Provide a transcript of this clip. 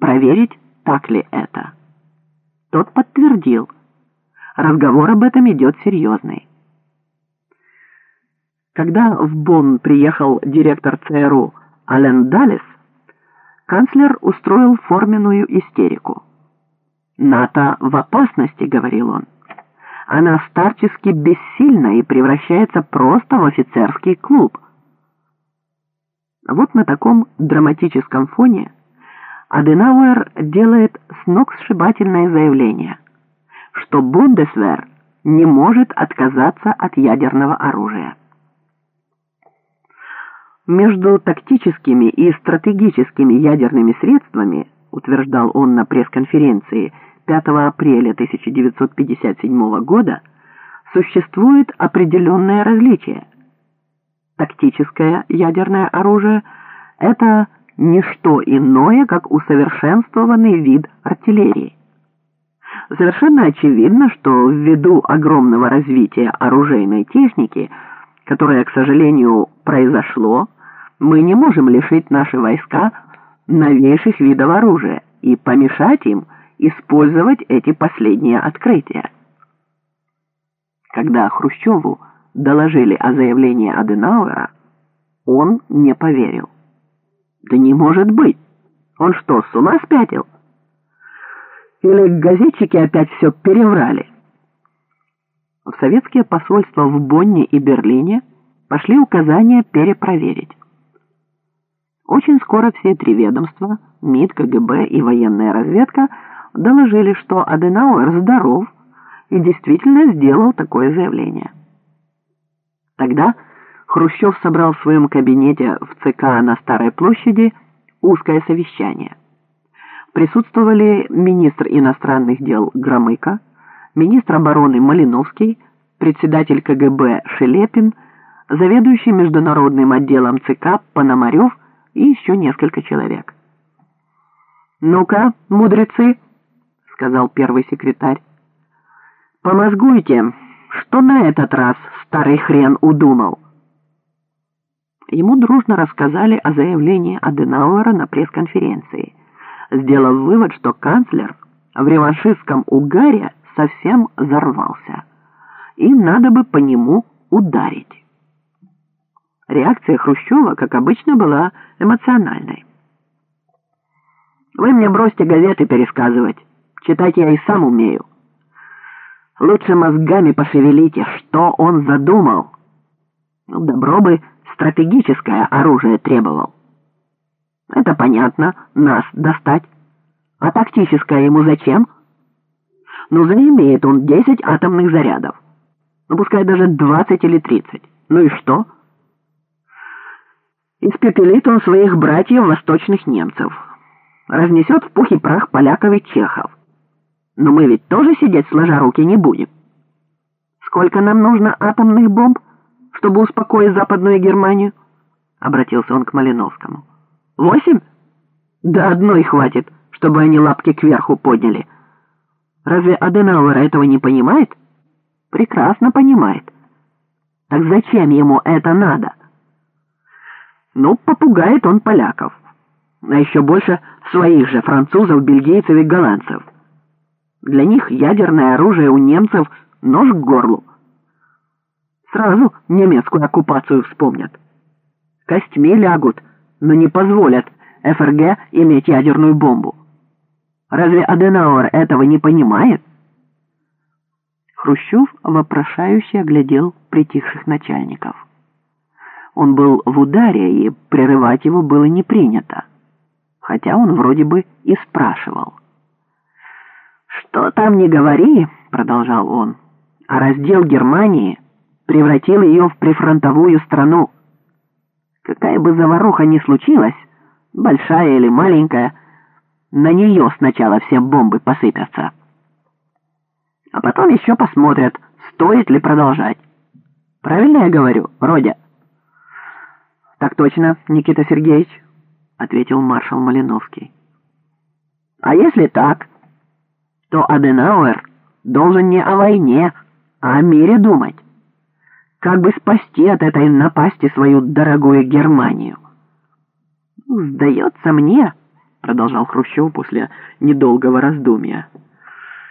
проверить, так ли это. Тот подтвердил. Разговор об этом идет серьезный. Когда в Бонн приехал директор ЦРУ Ален Даллес, канцлер устроил форменную истерику. «НАТО в опасности», — говорил он. «Она старчески бессильна и превращается просто в офицерский клуб». Вот на таком драматическом фоне Аденауэр делает сногсшибательное заявление, что Бундесвер не может отказаться от ядерного оружия. Между тактическими и стратегическими ядерными средствами, утверждал он на пресс-конференции 5 апреля 1957 года, существует определенное различие. Тактическое ядерное оружие – это не что иное, как усовершенствованный вид артиллерии. Совершенно очевидно, что ввиду огромного развития оружейной техники, которое, к сожалению, произошло, мы не можем лишить наши войска новейших видов оружия и помешать им использовать эти последние открытия. Когда Хрущеву доложили о заявлении Аденауэра, он не поверил. Да не может быть! Он что, с ума спятил? Или газетчики опять все переврали? В советские посольства в Бонне и Берлине пошли указания перепроверить. Очень скоро все три ведомства, МИД, КГБ и военная разведка, доложили, что Аденауэр здоров и действительно сделал такое заявление. Тогда Хрущев собрал в своем кабинете в ЦК на Старой площади узкое совещание. Присутствовали министр иностранных дел Громыко, министр обороны Малиновский, председатель КГБ Шелепин, заведующий международным отделом ЦК Пономарев и еще несколько человек. «Ну-ка, мудрецы», — сказал первый секретарь, — «помозгуйте, что на этот раз старый хрен удумал». Ему дружно рассказали о заявлении Аденауэра на пресс-конференции, сделав вывод, что канцлер в реваншистском угаре совсем взорвался, и надо бы по нему ударить. Реакция Хрущева, как обычно, была эмоциональной. «Вы мне бросьте газеты пересказывать. Читать я и сам умею. Лучше мозгами пошевелите, что он задумал. Ну, добро бы стратегическое оружие требовал. Это понятно, нас достать. А тактическое ему зачем? Ну, заимеет он 10 атомных зарядов. Ну, пускай даже 20 или 30. Ну и что? Испепелит он своих братьев восточных немцев. Разнесет в пух и прах поляков и чехов. Но мы ведь тоже сидеть сложа руки не будем. Сколько нам нужно атомных бомб? Чтобы успокоить Западную Германию?» Обратился он к Малиновскому. «Восемь? Да одной хватит, чтобы они лапки кверху подняли. Разве Аденауэр этого не понимает?» «Прекрасно понимает. Так зачем ему это надо?» «Ну, попугает он поляков, а еще больше своих же французов, бельгийцев и голландцев. Для них ядерное оружие у немцев нож к горлу сразу немецкую оккупацию вспомнят. Костьми лягут, но не позволят ФРГ иметь ядерную бомбу. Разве Аденауэр этого не понимает? Хрущев вопрошающе оглядел притихших начальников. Он был в ударе, и прерывать его было не принято, хотя он вроде бы и спрашивал. «Что там не говори», — продолжал он, — «а раздел Германии — превратил ее в прифронтовую страну. Какая бы заваруха ни случилась, большая или маленькая, на нее сначала все бомбы посыпятся. А потом еще посмотрят, стоит ли продолжать. Правильно я говорю, Родя? Так точно, Никита Сергеевич, ответил маршал Малиновский. А если так, то Аденауэр должен не о войне, а о мире думать как бы спасти от этой напасти свою дорогую Германию. Сдается мне, продолжал Хрущев после недолгого раздумья.